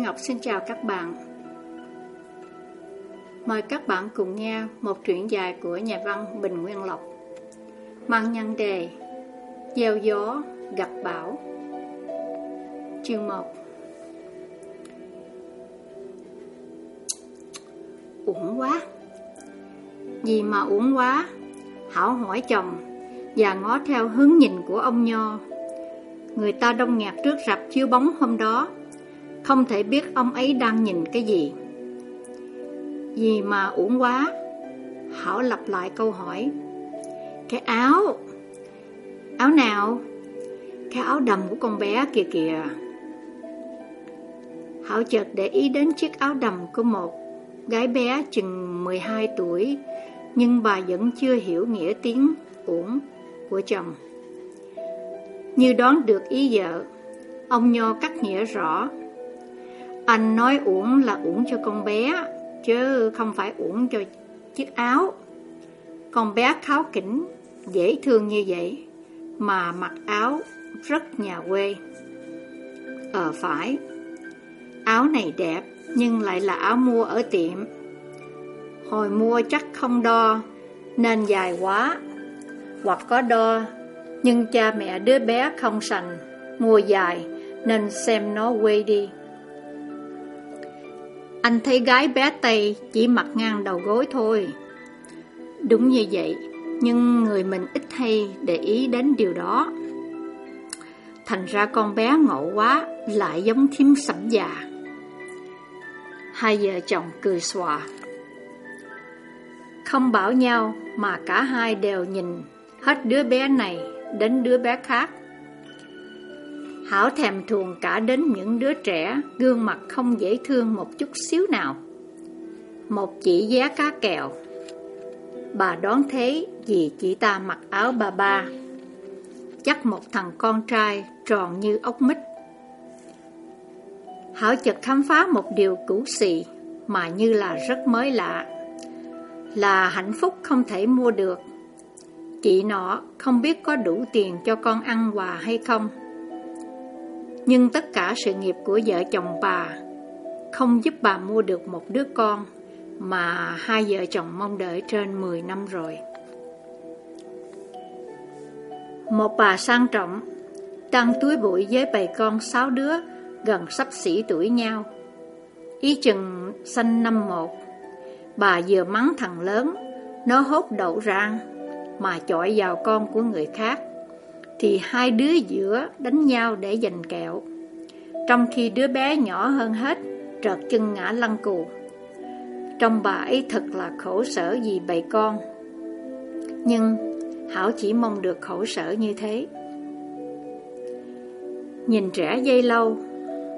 Ngọc xin chào các bạn. Mời các bạn cùng nghe một truyện dài của nhà văn Bình Nguyên Lộc. Mang nhân đề Gieo gió gặp bão. Chương 1 Uổng quá Gì mà uổng quá, Hảo hỏi chồng Và ngó theo hướng nhìn của ông Nho Người ta đông nghẹt trước rạp chiếu bóng hôm đó không thể biết ông ấy đang nhìn cái gì. Gì mà uổng quá. Hảo lặp lại câu hỏi. Cái áo. Áo nào? Cái áo đầm của con bé kìa kìa. Hảo chợt để ý đến chiếc áo đầm của một gái bé chừng 12 tuổi, Nhưng bà vẫn chưa hiểu nghĩa tiếng uổng của chồng. Như đoán được ý vợ, Ông Nho cắt nghĩa rõ. Anh nói uổng là uổng cho con bé, Chứ không phải uổng cho chiếc áo. Con bé kháo kỉnh, Dễ thương như vậy, Mà mặc áo rất nhà quê. Ờ phải. Áo này đẹp, Nhưng lại là áo mua ở tiệm. Hồi mua chắc không đo, Nên dài quá. Hoặc có đo, Nhưng cha mẹ đứa bé không sành, Mua dài, Nên xem nó quê đi. Anh thấy gái bé Tây Chỉ mặc ngang đầu gối thôi. Đúng như vậy, Nhưng người mình ít hay để ý đến điều đó. Thành ra con bé ngộ quá, Lại giống thím sẩm già. Hai vợ chồng cười xòa. Không bảo nhau Mà cả hai đều nhìn Hết đứa bé này Đến đứa bé khác. Hảo thèm thuồng cả đến những đứa trẻ, Gương mặt không dễ thương một chút xíu nào. Một chỉ giá cá kèo. Bà đoán thế vì chị ta mặc áo bà ba. Chắc một thằng con trai tròn như ốc mít. Hảo chợt khám phá một điều cũ xì Mà như là rất mới lạ. Là hạnh phúc không thể mua được. Chị nọ không biết có đủ tiền cho con ăn quà hay không. Nhưng tất cả sự nghiệp của vợ chồng bà Không giúp bà mua được một đứa con Mà hai vợ chồng mong đợi trên 10 năm rồi. Một bà sang trọng, Đang túi bụi với bầy con sáu đứa Gần sắp xỉ tuổi nhau. Ý chừng sanh năm một, Bà vừa mắng thằng lớn, Nó hốt đậu rang Mà chọi vào con của người khác. Thì hai đứa giữa đánh nhau để giành kẹo. Trong khi đứa bé nhỏ hơn hết Trợt chân ngã lăn cù. Trong bà ấy thật là khổ sở vì bầy con. Nhưng Hảo chỉ mong được khổ sở như thế. Nhìn trẻ dây lâu,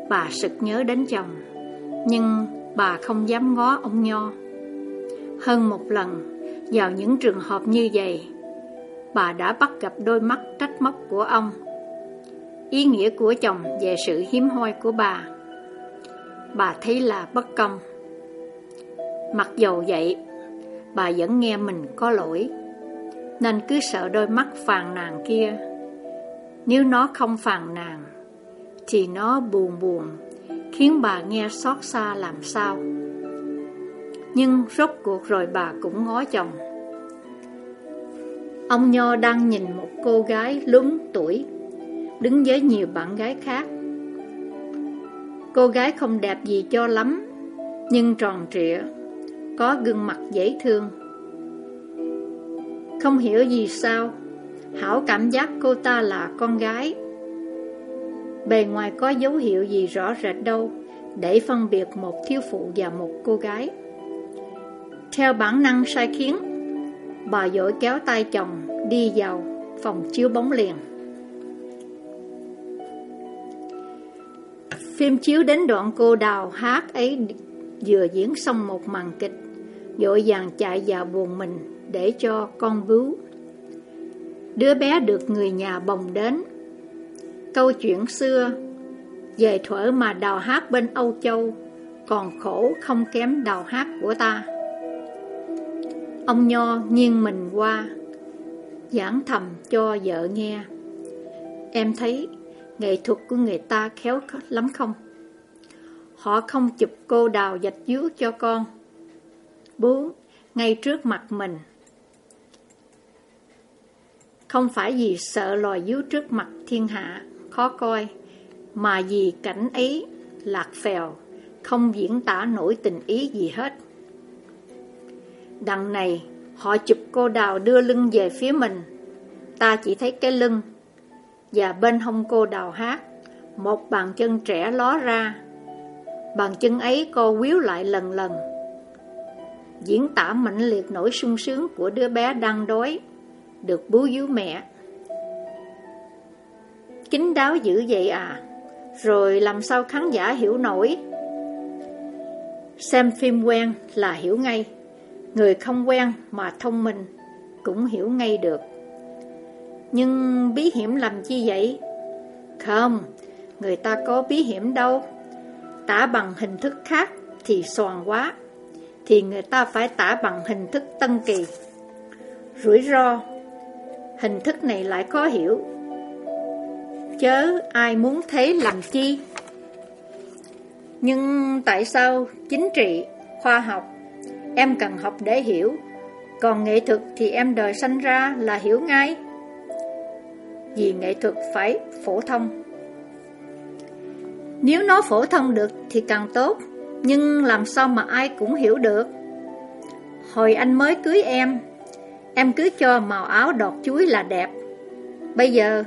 Bà sực nhớ đến chồng, Nhưng bà không dám ngó ông Nho. Hơn một lần, Vào những trường hợp như vậy Bà đã bắt gặp đôi mắt trách móc của ông Ý nghĩa của chồng về sự hiếm hoi của bà Bà thấy là bất công Mặc dầu vậy Bà vẫn nghe mình có lỗi Nên cứ sợ đôi mắt phàn nàn kia Nếu nó không phàn nàn thì nó buồn buồn, khiến bà nghe xót xa làm sao. Nhưng rốt cuộc rồi bà cũng ngó chồng. Ông Nho đang nhìn một cô gái lúng tuổi, đứng với nhiều bạn gái khác. Cô gái không đẹp gì cho lắm, nhưng tròn trịa, có gương mặt dễ thương. Không hiểu gì sao, Hảo cảm giác cô ta là con gái Bề ngoài có dấu hiệu gì rõ rệt đâu Để phân biệt một thiếu phụ và một cô gái Theo bản năng sai khiến Bà dội kéo tay chồng đi vào phòng chiếu bóng liền Phim chiếu đến đoạn cô đào hát ấy vừa diễn xong một màn kịch Dội vàng chạy vào buồn mình để cho con bướu. Đứa bé được người nhà bồng đến. Câu chuyện xưa, Về thuở mà đào hát bên Âu Châu, Còn khổ không kém đào hát của ta. Ông Nho nghiêng mình qua. Giảng thầm cho vợ nghe Em thấy nghệ thuật của người ta khéo lắm không? Họ không chụp cô đào dạch dứa cho con. Bố, Ngay trước mặt mình. Không phải vì sợ lòi dứa trước mặt thiên hạ, khó coi, mà vì cảnh ấy lạc phèo, không diễn tả nổi tình ý gì hết. Đằng này, họ chụp cô đào đưa lưng về phía mình. Ta chỉ thấy cái lưng, và bên hông cô đào hát, một bàn chân trẻ ló ra. Bàn chân ấy cô quýu lại lần lần. Diễn tả mạnh liệt nỗi sung sướng của đứa bé đang đói, được bú vú mẹ. Kính đáo dữ vậy à, rồi làm sao khán giả hiểu nổi? Xem phim quen là hiểu ngay, người không quen mà thông minh cũng hiểu ngay được. Nhưng bí hiểm làm chi vậy? Không, người ta có bí hiểm đâu. Tả bằng hình thức khác thì soàn quá, thì người ta phải tả bằng hình thức tân kỳ. Rủi ro, hình thức này lại khó hiểu. Chớ ai muốn thế làm chi? Nhưng tại sao chính trị, khoa học, em cần học để hiểu, còn nghệ thuật thì em đời sanh ra là hiểu ngay vì nghệ thuật phải phổ thông. Nếu nó phổ thông được thì càng tốt, nhưng làm sao mà ai cũng hiểu được? Hồi anh mới cưới em, em cứ cho màu áo đọt chuối là đẹp. Bây giờ,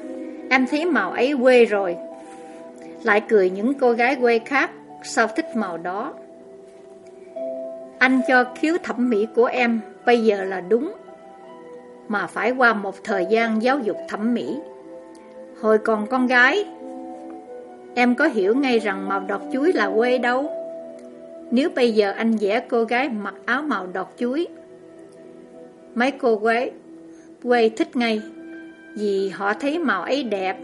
em thấy màu ấy quê rồi. Lại cười những cô gái quê khác, sao thích màu đó? Anh cho khiếu thẩm mỹ của em bây giờ là đúng, mà phải qua một thời gian giáo dục thẩm mỹ. Hồi còn con gái Em có hiểu ngay rằng màu đọt chuối là quê đâu. Nếu bây giờ anh vẽ cô gái mặc áo màu đọt chuối Mấy cô quê Quê thích ngay Vì họ thấy màu ấy đẹp.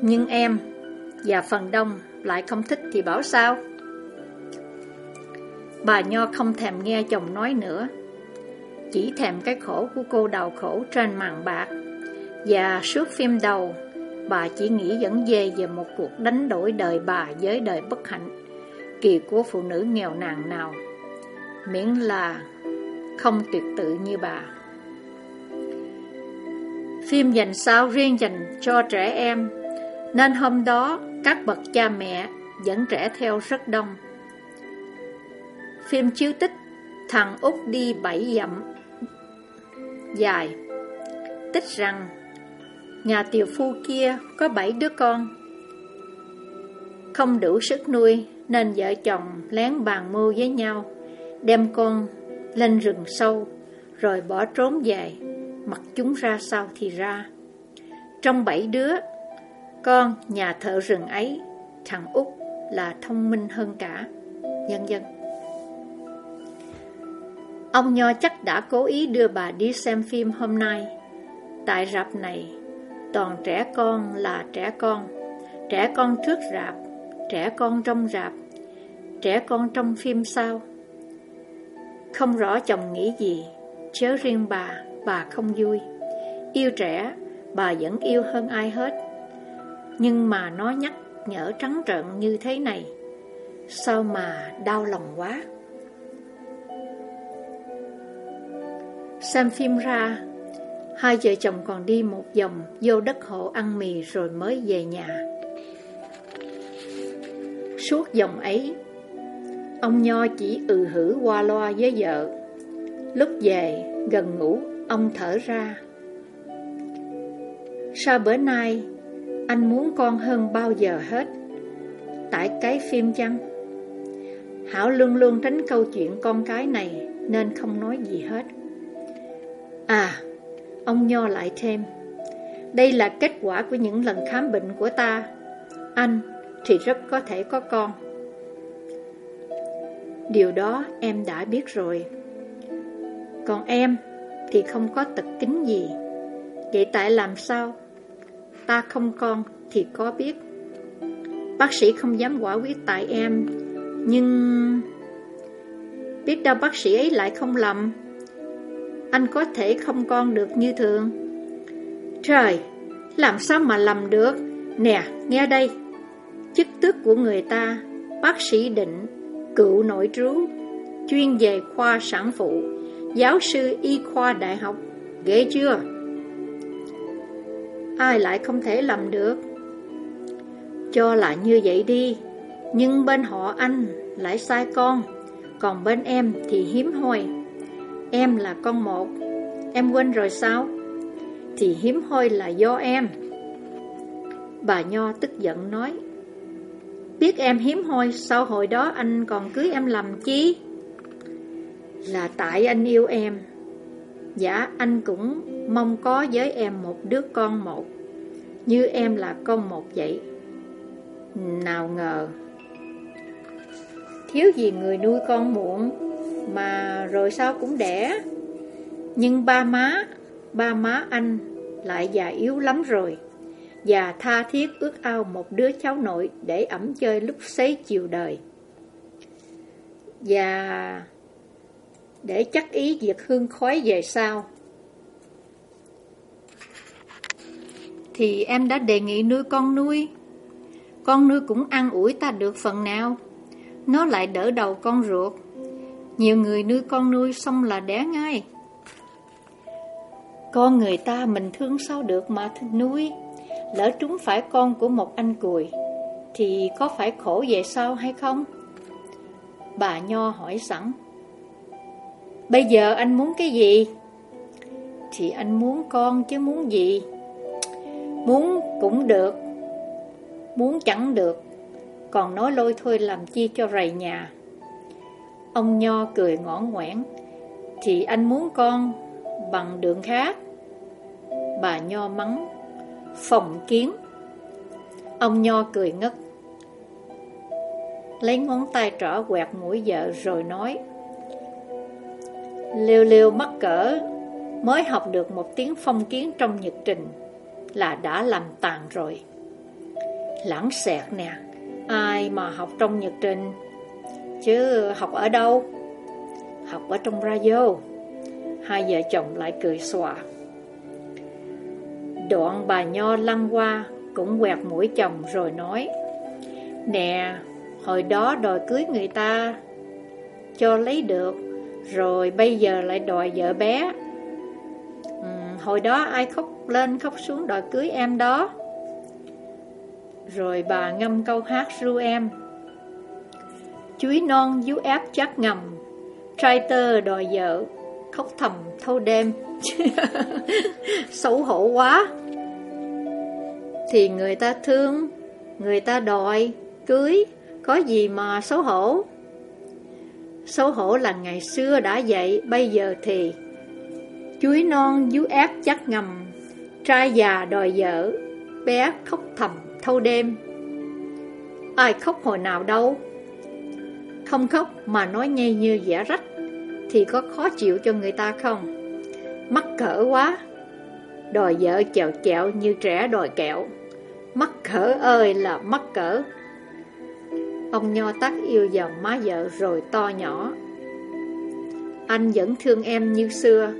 Nhưng em Và phần đông lại không thích thì bảo sao? Bà Nho không thèm nghe chồng nói nữa Chỉ thèm cái khổ của cô đau khổ trên màn bạc Và suốt phim đầu bà chỉ nghĩ dẫn dê về một cuộc đánh đổi đời bà với đời bất hạnh, kỳ của phụ nữ nghèo nàn nào, miễn là không tuyệt tự như bà. Phim dành sao riêng dành cho trẻ em, nên hôm đó các bậc cha mẹ dẫn trẻ theo rất đông. Phim chiếu tích Thằng Út đi bảy dặm. Dài. Tích rằng, Nhà tiều phu kia có bảy đứa con. Không đủ sức nuôi Nên vợ chồng lén bàn mưu với nhau, Đem con lên rừng sâu Rồi bỏ trốn về, Mặc chúng ra sao thì ra. Trong bảy đứa, Con nhà thợ rừng ấy, Thằng út là thông minh hơn cả. Nhân dân. Ông Nho chắc đã cố ý đưa bà đi xem phim hôm nay. Tại rạp này, Toàn trẻ con là trẻ con. Trẻ con trước rạp, Trẻ con trong rạp, Trẻ con trong phim sao? Không rõ chồng nghĩ gì, Chớ riêng bà Bà không vui. Yêu trẻ, Bà vẫn yêu hơn ai hết. Nhưng mà nó nhắc nhở trắng trợn như thế này, Sao mà đau lòng quá? Xem phim ra Hai vợ chồng còn đi một vòng vô đất hộ ăn mì rồi mới về nhà. Suốt dòng ấy, ông Nho chỉ ừ hử qua loa với vợ. Lúc về, gần ngủ, ông thở ra. Sao bữa nay, anh muốn con hơn bao giờ hết? Tại cái phim chăng? Hảo luôn luôn tránh câu chuyện con cái này nên không nói gì hết. À, Ông Nho lại thêm. Đây là kết quả của những lần khám bệnh của ta. Anh thì rất có thể có con. Điều đó em đã biết rồi. Còn em thì không có tật kính gì. Vậy tại làm sao? Ta không con thì có biết. Bác sĩ không dám quả quyết tại em Nhưng Biết đâu bác sĩ ấy lại không lầm anh có thể không con được như thường. Trời, làm sao mà lầm được? Nè, nghe đây, chức tước của người ta bác sĩ định, cựu nội trú, chuyên về khoa sản phụ, giáo sư y khoa đại học, ghê chưa? Ai lại không thể làm được? Cho là như vậy đi, nhưng bên họ anh lại sai con, còn bên em thì hiếm hoi. Em là con một, em quên rồi sao? Thì hiếm hoi là do em. Bà Nho tức giận nói, Biết em hiếm hoi, sao hồi đó anh còn cưới em làm chi? Là tại anh yêu em. Dạ, anh cũng mong có với em một đứa con một, như em là con một vậy. Nào ngờ, thiếu gì người nuôi con muộn, mà rồi sao cũng đẻ. Nhưng ba má, ba má anh lại già yếu lắm rồi và tha thiết ước ao một đứa cháu nội để ẩm chơi lúc xế chiều đời. Và để chắc ý việc hương khói về sau. Thì em đã đề nghị nuôi con nuôi. Con nuôi cũng ăn ủi ta được phần nào. Nó lại đỡ đầu con ruột. Nhiều người nuôi con nuôi xong là đẻ ngay. Con người ta mình thương sao được mà nuôi. Lỡ chúng phải con của một anh cùi, Thì có phải khổ về sau hay không? Bà Nho hỏi sẵn Bây giờ anh muốn cái gì? Thì anh muốn con chứ muốn gì? Muốn cũng được, Muốn chẳng được Còn nói lôi thôi làm chi cho rầy nhà Ông Nho cười ngõ ngoãn Thì anh muốn con bằng đường khác? Bà Nho mắng. Phòng kiến. Ông Nho cười ngất. Lấy ngón tay trỏ quẹt mũi vợ rồi nói. Liêu liêu mắc cỡ, Mới học được một tiếng phong kiến trong nhật trình Là đã làm tàn rồi. Lãng xẹt nè, Ai mà học trong nhật trình? Chứ học ở đâu? Học ở trong radio. Hai vợ chồng lại cười xòa. Đoạn bà Nho lăn qua Cũng quẹt mũi chồng rồi nói Nè Hồi đó đòi cưới người ta Cho lấy được Rồi bây giờ lại đòi vợ bé. Ừ, Hồi đó ai khóc lên khóc xuống đòi cưới em đó. Rồi bà ngâm câu hát ru em. Chuối non vú ép chát ngầm. Trai tơ đòi vợ. Khóc thầm thâu đêm. Xấu hổ quá. Thì người ta thương, Người ta đòi. Cưới, Có gì mà xấu hổ? Xấu hổ là ngày xưa đã vậy, Bây giờ thì. Chuối non vú ép chắc ngầm. Trai già đòi vợ. Bé khóc thầm thâu đêm. Ai khóc hồi nào đâu? Không khóc mà nói nhây như giả rách, Thì có khó chịu cho người ta không? Mắc cỡ quá. Đòi vợ chèo chẹo như trẻ đòi kẹo. Mắc cỡ ơi là mắc cỡ. Ông Nho tắt yêu vào má vợ rồi to nhỏ. Anh vẫn thương em như xưa,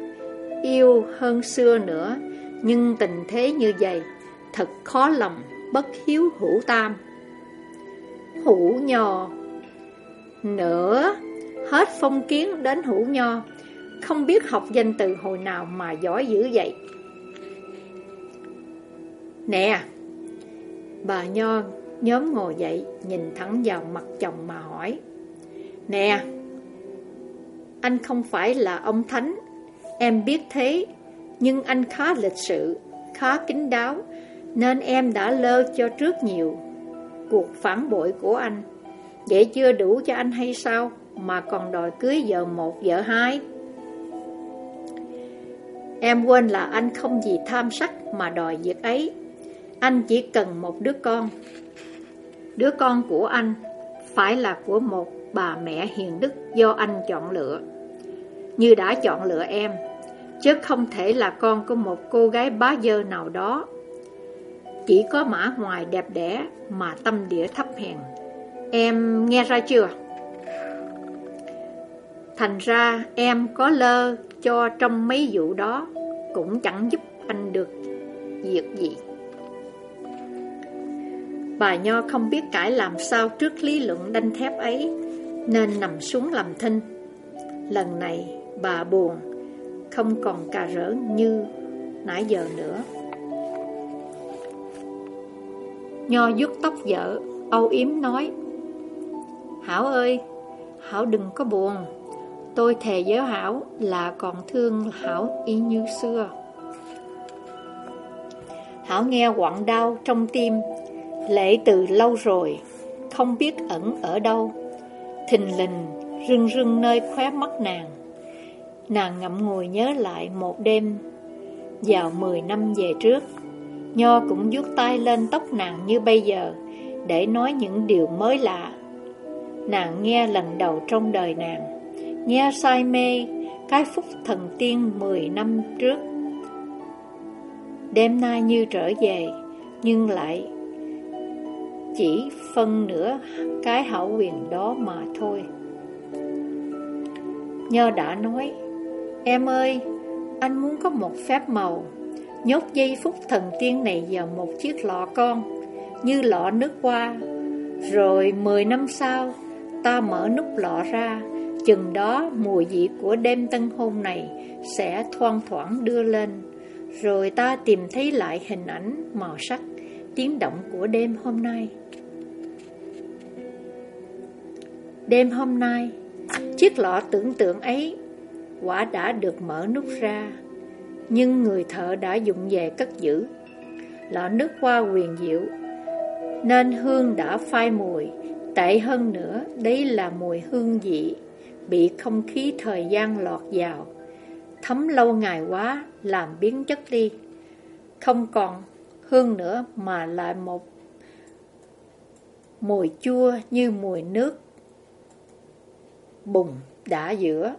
Yêu hơn xưa nữa, Nhưng tình thế như vậy, Thật khó lòng Bất hiếu hữu tam. Hữu nho nữa, Hết phong kiến đến hữu nho. Không biết học danh từ hồi nào mà giỏi dữ vậy. Nè, Bà Nho nhóm ngồi dậy, Nhìn thẳng vào mặt chồng mà hỏi. Nè, Anh không phải là ông Thánh. Em biết thế, Nhưng anh khá lịch sự, Khá kín đáo, Nên em đã lơ cho trước nhiều. Cuộc phản bội của anh Vậy chưa đủ cho anh hay sao Mà còn đòi cưới vợ một, vợ hai? Em quên là anh không gì tham sắc mà đòi việc ấy. Anh chỉ cần một đứa con. Đứa con của anh phải là của một bà mẹ hiền đức do anh chọn lựa. Như đã chọn lựa em, Chứ không thể là con của một cô gái bá dơ nào đó. Chỉ có mã ngoài đẹp đẽ mà tâm địa thấp hèn. Em nghe ra chưa? Thành ra em có lơ cho trong mấy vụ đó cũng chẳng giúp anh được việc gì. Bà Nho không biết cãi làm sao trước lý luận đanh thép ấy, nên nằm xuống làm thinh. Lần này, bà buồn, không còn cà rỡ như nãy giờ nữa. Nho vuốt tóc vợ, âu yếm nói, Hảo ơi, Hảo đừng có buồn, tôi thề với Hảo là còn thương Hảo y như xưa. Hảo nghe quặn đau trong tim, lệ từ lâu rồi, không biết ẩn ở đâu. Thình lình, rưng rưng nơi khóe mắt nàng. Nàng ngậm ngùi nhớ lại một đêm, vào mười năm về trước. Nho cũng vuốt tay lên tóc nàng như bây giờ, để nói những điều mới lạ. Nàng nghe lần đầu trong đời nàng, nghe say mê, cái phúc thần tiên mười năm trước. Đêm nay như trở về, nhưng lại chỉ phân nửa cái hảo quyền đó mà thôi. Nhơ đã nói, em ơi, anh muốn có một phép màu, nhốt dây phúc thần tiên này vào một chiếc lọ con, như lọ nước hoa. Rồi mười năm sau, ta mở nút lọ ra, chừng đó mùi vị của đêm tân hôn này sẽ thoang thoảng đưa lên. Rồi ta tìm thấy lại hình ảnh màu sắc, tiếng động của đêm hôm nay. Đêm hôm nay, chiếc lọ tưởng tượng ấy quả đã được mở nút ra, nhưng người thợ đã dùng về cất giữ. Lọ nước hoa quyền diệu, nên hương đã phai mùi, tệ hơn nữa, đấy là mùi hương dị bị không khí thời gian lọt vào, thấm lâu ngày quá, làm biến chất đi. Không còn hương nữa mà lại một mùi chua như mùi nước bùng đã giữa.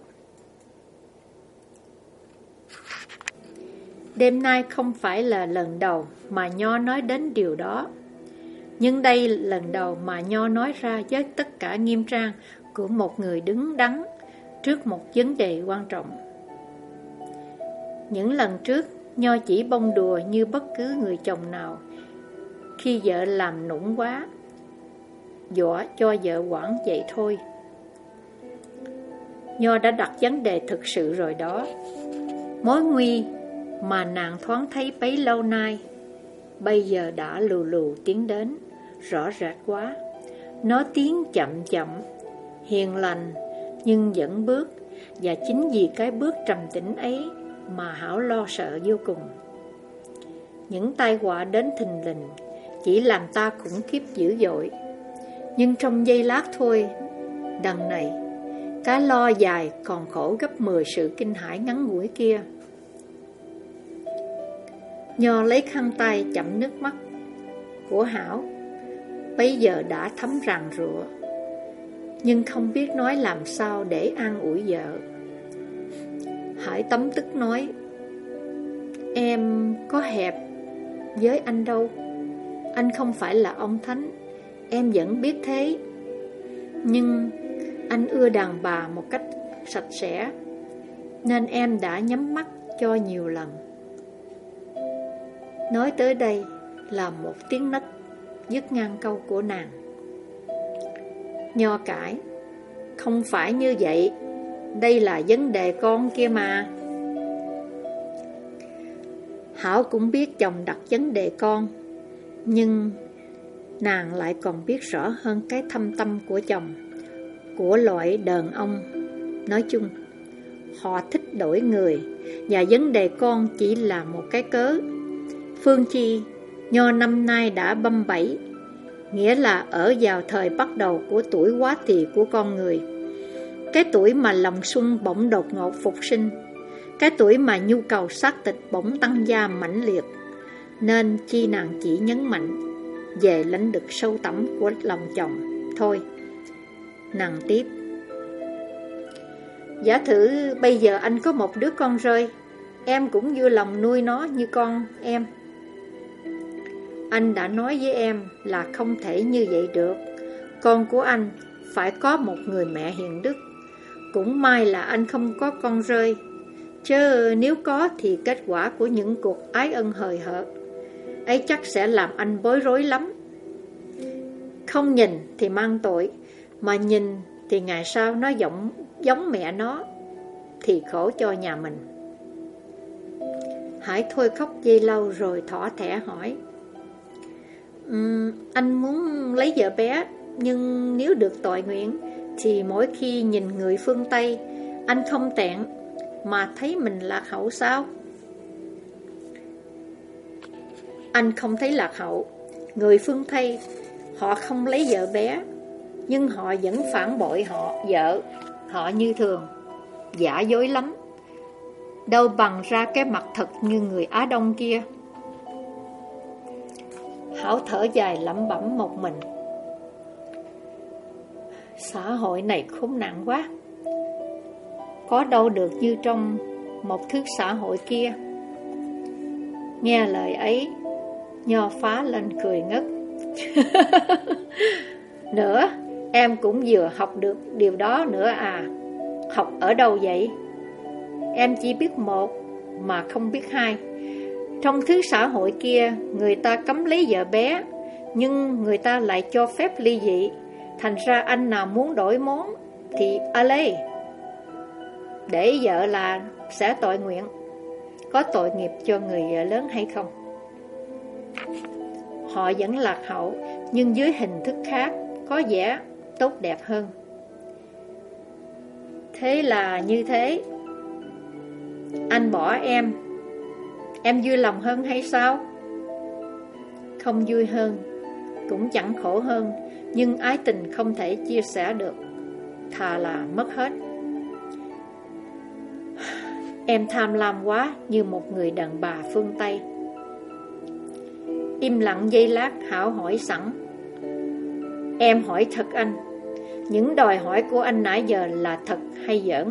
Đêm nay không phải là lần đầu mà Nho nói đến điều đó. Nhưng đây lần đầu mà Nho nói ra với tất cả nghiêm trang của một người đứng đắn trước một vấn đề quan trọng. Những lần trước, Nho chỉ bông đùa như bất cứ người chồng nào khi vợ làm nũng quá, dọa cho vợ quản vậy thôi. Nho đã đặt vấn đề thực sự rồi đó. Mối nguy mà nàng thoáng thấy bấy lâu nay, bây giờ đã lù lù tiến đến, rõ rệt quá. Nó tiến chậm chậm, hiền lành, nhưng vẫn bước, và chính vì cái bước trầm tĩnh ấy mà Hảo lo sợ vô cùng. Những tai họa đến thình lình, chỉ làm ta khủng khiếp dữ dội. Nhưng trong giây lát thôi, đằng này cái lo dài còn khổ gấp 10 sự kinh hãi ngắn ngủi kia Nho lấy khăn tay chậm nước mắt của Hảo Bây giờ đã thấm ràng rụa. Nhưng không biết nói làm sao để an ủi vợ. Hải tấm tức nói, Em có hẹp với anh đâu. Anh không phải là ông Thánh, Em vẫn biết thế. Nhưng anh ưa đàn bà một cách sạch sẽ, Nên em đã nhắm mắt cho nhiều lần. Nói tới đây là một tiếng nấc dứt ngang câu của nàng Nho cãi Không phải như vậy Đây là vấn đề con kia mà Hảo cũng biết chồng đặt vấn đề con Nhưng nàng lại còn biết rõ hơn cái thâm tâm của chồng của loại đàn ông nói chung. Họ thích đổi người và vấn đề con chỉ là một cái cớ. Phương Chi, nho năm nay đã băm bảy, nghĩa là ở vào thời bắt đầu của tuổi quá tỳ của con người. Cái tuổi mà lòng sung bỗng đột ngột phục sinh, cái tuổi mà nhu cầu xác tịch bỗng tăng gia mãnh liệt, nên chi nàng chỉ nhấn mạnh về lãnh được sâu tẩm của lòng chồng thôi. Nàng tiếp Giả thử bây giờ anh có một đứa con rơi Em cũng vui lòng nuôi nó như con em anh đã nói với em là không thể như vậy được Con của anh phải có một người mẹ hiền đức Cũng may là anh không có con rơi Chứ nếu có thì kết quả của những cuộc ái ân hời hợt Ấy chắc sẽ làm anh bối rối lắm Không nhìn thì mang tội, mà nhìn thì ngày sau nó giống, giống mẹ nó, thì khổ cho nhà mình. Hải thôi khóc dây lâu rồi thỏ thẻ hỏi. Um, anh muốn lấy vợ bé, nhưng nếu được tội nguyện, thì mỗi khi nhìn người phương Tây, anh không tẹn mà thấy mình lạc hậu sao? Anh không thấy lạc hậu. Người phương Tây, họ không lấy vợ bé, nhưng họ vẫn phản bội họ vợ, họ như thường, giả dối lắm. Đâu bằng ra cái mặt thật như người Á Đông kia. Hảo thở dài lẩm bẩm một mình. Xã hội này khốn nạn quá. Có đâu được như trong một thước xã hội kia. Nghe lời ấy, Nho phá lên cười ngất. nữa, em cũng vừa học được điều đó nữa à. Học ở đâu vậy? Em chỉ biết một mà không biết hai. Trong thứ xã hội kia, người ta cấm lấy vợ bé, nhưng người ta lại cho phép ly dị. Thành ra anh nào muốn đổi món thì a lê. Để vợ là sẽ tội nguyện. Có tội nghiệp cho người vợ lớn hay không? Họ vẫn lạc hậu, nhưng dưới hình thức khác, có vẻ tốt đẹp hơn. Thế là như thế. Anh bỏ em, em vui lòng hơn hay sao? Không vui hơn, cũng chẳng khổ hơn, nhưng ái tình không thể chia sẻ được, thà là mất hết. Em tham lam quá như một người đàn bà phương Tây. Im lặng giây lát Hảo hỏi sẵn Em hỏi thật anh Những đòi hỏi của anh nãy giờ là thật hay giỡn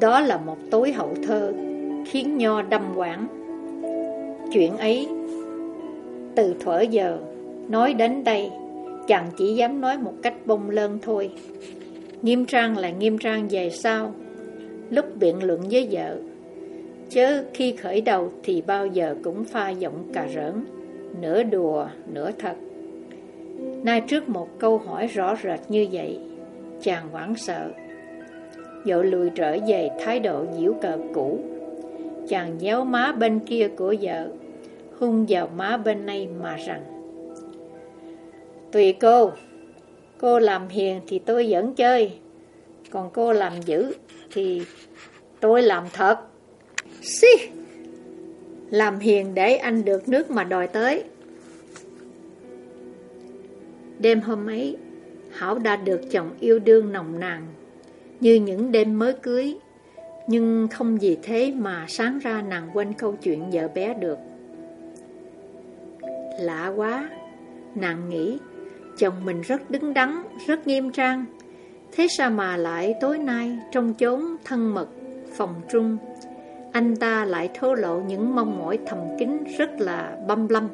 Đó là một tối hậu thơ Khiến Nho đâm quảng Chuyện ấy Từ thuở giờ Nói đến đây Chàng chỉ dám nói một cách bông lơn thôi Nghiêm trang là nghiêm trang về sau Lúc biện luận với vợ Chứ khi khởi đầu thì bao giờ cũng pha giọng cà rỡn, nửa đùa, nửa thật. Nay trước một câu hỏi rõ rệt như vậy, chàng hoảng sợ. Dội lùi trở về thái độ diễu cợt cũ. Chàng nhéo má bên kia của vợ, hung vào má bên này mà rằng Tùy cô, cô làm hiền thì tôi vẫn chơi, còn cô làm dữ thì tôi làm thật. Xí! Làm hiền để anh được nước mà đòi tới. Đêm hôm ấy, Hảo đã được chồng yêu đương nồng nàn, như những đêm mới cưới, nhưng không vì thế mà sáng ra nàng quên câu chuyện vợ bé được. Lạ quá, nàng nghĩ, chồng mình rất đứng đắn, rất nghiêm trang, thế sao mà lại tối nay trong chốn thân mật, phòng trung, anh ta lại thô lộ những mong mỏi thầm kín rất là băm lâm.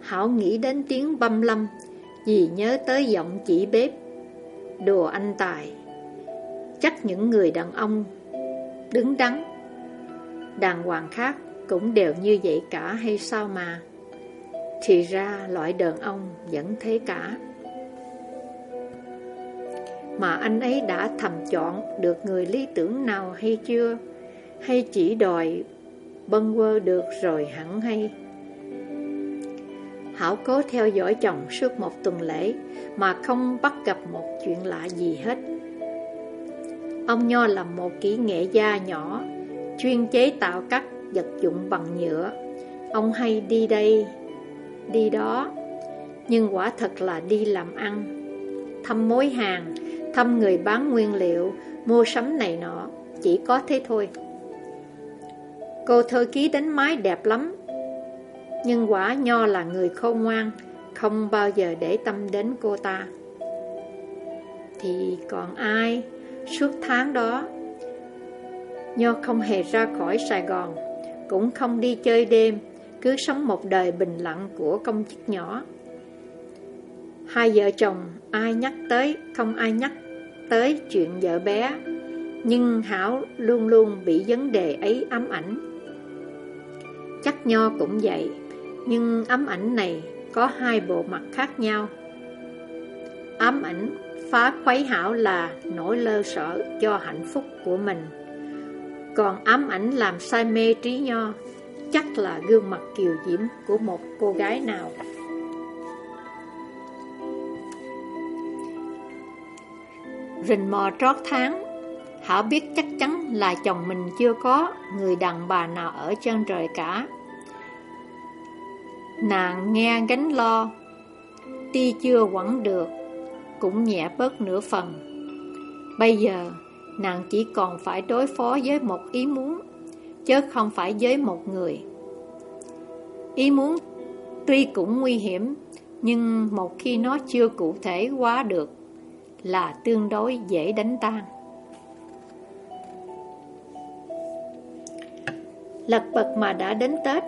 Hảo nghĩ đến tiếng băm lâm vì nhớ tới giọng chỉ bếp, đùa anh Tài. Chắc những người đàn ông đứng đắn, đàng hoàng khác cũng đều như vậy cả hay sao mà. Thì ra loại đàn ông vẫn thế cả mà anh ấy đã thầm chọn được người lý tưởng nào hay chưa? Hay chỉ đòi bâng quơ được rồi hẳn hay? Hảo cố theo dõi chồng suốt một tuần lễ mà không bắt gặp một chuyện lạ gì hết. Ông Nho là một kỹ nghệ gia nhỏ, chuyên chế tạo các vật dụng bằng nhựa. Ông hay đi đây, đi đó, nhưng quả thật là đi làm ăn, thăm mối hàng, thăm người bán nguyên liệu, mua sắm này nọ, chỉ có thế thôi. Cô thơ ký đánh máy đẹp lắm, nhưng quả nho là người khôn ngoan, không bao giờ để tâm đến cô ta. Thì còn ai, suốt tháng đó, Nho không hề ra khỏi Sài Gòn, cũng không đi chơi đêm, cứ sống một đời bình lặng của công chức nhỏ. Hai vợ chồng ai nhắc tới, không ai nhắc tới chuyện vợ bé, nhưng Hảo luôn luôn bị vấn đề ấy ám ảnh. Chắc nho cũng vậy, nhưng ấm ảnh này có hai bộ mặt khác nhau. Ám ảnh phá khuấy hảo là nỗi lơ sợ cho hạnh phúc của mình. Còn ám ảnh làm say mê trí nho, chắc là gương mặt kiều diễm của một cô gái nào. Rình mò trót tháng, Hảo biết chắc chắn là chồng mình chưa có người đàn bà nào ở chân trời cả. Nàng nghe gánh lo, ti chưa quẳng được, cũng nhẹ bớt nửa phần. Bây giờ, nàng chỉ còn phải đối phó với một ý muốn, chứ không phải với một người. Ý muốn tuy cũng nguy hiểm, nhưng một khi nó chưa cụ thể quá được, là tương đối dễ đánh tan. Lật bật mà đã đến Tết,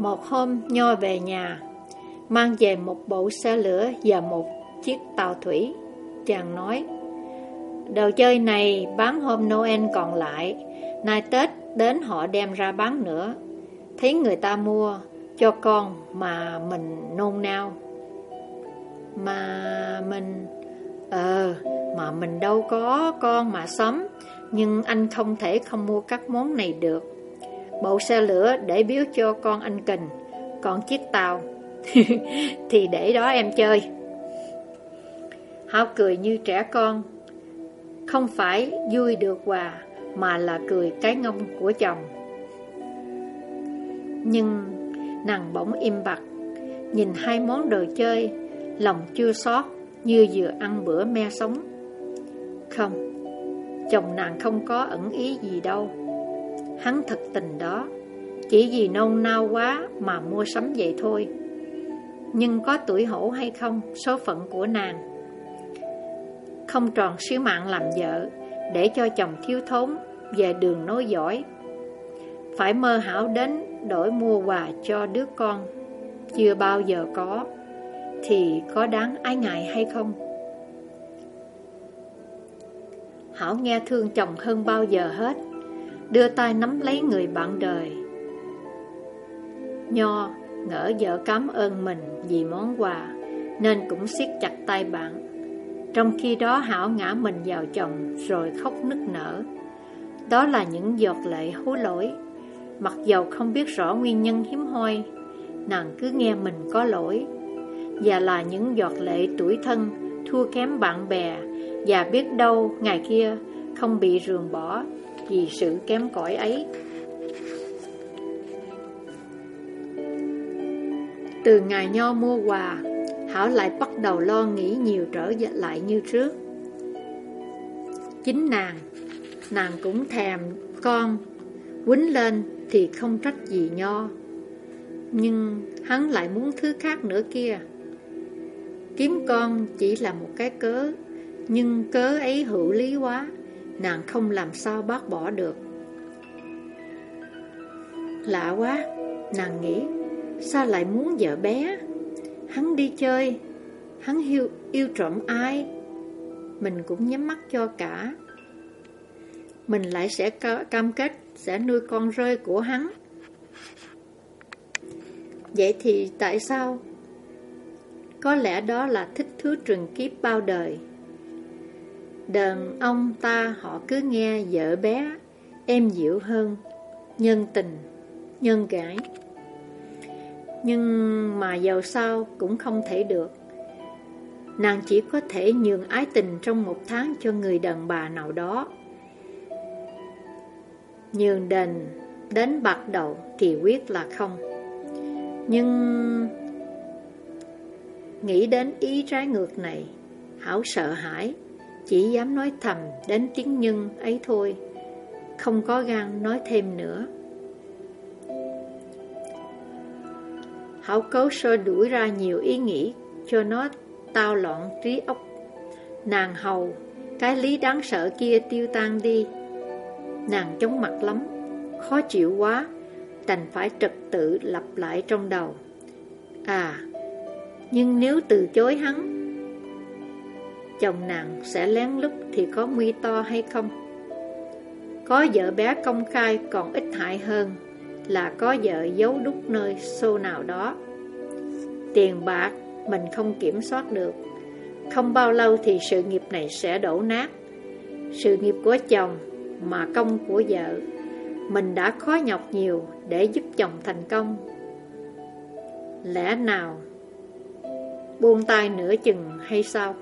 một hôm Nho về nhà, mang về một bộ xe lửa và một chiếc tàu thủy. Chàng nói, đồ chơi này bán hôm Noel còn lại, nay Tết đến họ đem ra bán nữa. Thấy người ta mua cho con mà mình nôn nao. Mà mình... Ờ, mà mình đâu có con mà sắm, nhưng anh không thể không mua các món này được. Bộ xe lửa để biếu cho con anh Kình, còn chiếc tàu thì để đó em chơi. Hảo cười như trẻ con Không phải vui được quà Mà là cười cái ngông của chồng. Nhưng nàng bỗng im bặt Nhìn hai món đồ chơi Lòng chưa xót Như vừa ăn bữa me sống. Không Chồng nàng không có ẩn ý gì đâu. Hắn thật tình đó. Chỉ vì nôn nao quá Mà mua sắm vậy thôi. Nhưng có tuổi hổ hay không Số phận của nàng. Không tròn sứ mạng làm vợ, để cho chồng thiếu thốn về đường nối giỏi. Phải mơ hảo đến đổi mua quà cho đứa con, chưa bao giờ có, thì có đáng ái ngại hay không? Hảo nghe thương chồng hơn bao giờ hết, đưa tay nắm lấy người bạn đời. Nho ngỡ vợ cảm ơn mình vì món quà, nên cũng siết chặt tay bạn trong khi đó Hảo ngã mình vào chồng rồi khóc nức nở. Đó là những giọt lệ hối lỗi. Mặc dầu không biết rõ nguyên nhân hiếm hoi, nàng cứ nghe mình có lỗi. Và là những giọt lệ tuổi thân, thua kém bạn bè, và biết đâu ngày kia không bị rường bỏ vì sự kém cỏi ấy. Từ ngày nho mua quà, Hảo lại bắt đầu lo nghĩ nhiều trở lại như trước. Chính nàng Nàng cũng thèm con Quýnh lên thì không trách gì nho. Nhưng hắn lại muốn thứ khác nữa kia. Kiếm con chỉ là một cái cớ Nhưng cớ ấy hữu lý quá. Nàng không làm sao bác bỏ được. Lạ quá Nàng nghĩ Sao lại muốn vợ bé? Hắn đi chơi Hắn yêu, yêu trộm ai? Mình cũng nhắm mắt cho cả. Mình lại sẽ cam kết Sẽ nuôi con rơi của hắn. Vậy thì tại sao? Có lẽ đó là thích thứ trừng kiếp bao đời. Đàn ông ta họ cứ nghe vợ bé Em dịu hơn, Nhân tình, Nhân gãi nhưng mà giàu sao cũng không thể được. Nàng chỉ có thể nhường ái tình trong một tháng cho người đàn bà nào đó. Nhường đền đến bạc đầu thì quyết là không. Nhưng Nghĩ đến ý trái ngược này, Hảo sợ hãi. Chỉ dám nói thầm đến tiếng nhân ấy thôi Không có gan nói thêm nữa Hảo cấu sơ đuổi ra nhiều ý nghĩ cho nó tao loạn trí óc. Nàng hầu, cái lý đáng sợ kia tiêu tan đi. Nàng chống mặt lắm, khó chịu quá, đành phải trật tự lặp lại trong đầu. À, nhưng nếu từ chối hắn, chồng nàng sẽ lén lút thì có nguy to hay không? Có vợ bé công khai còn ít hại hơn, là có vợ giấu đúc nơi xô nào đó. Tiền bạc mình không kiểm soát được. Không bao lâu thì sự nghiệp này sẽ đổ nát. Sự nghiệp của chồng mà công của vợ. Mình đã khó nhọc nhiều để giúp chồng thành công. Lẽ nào buông tay nửa chừng hay sao?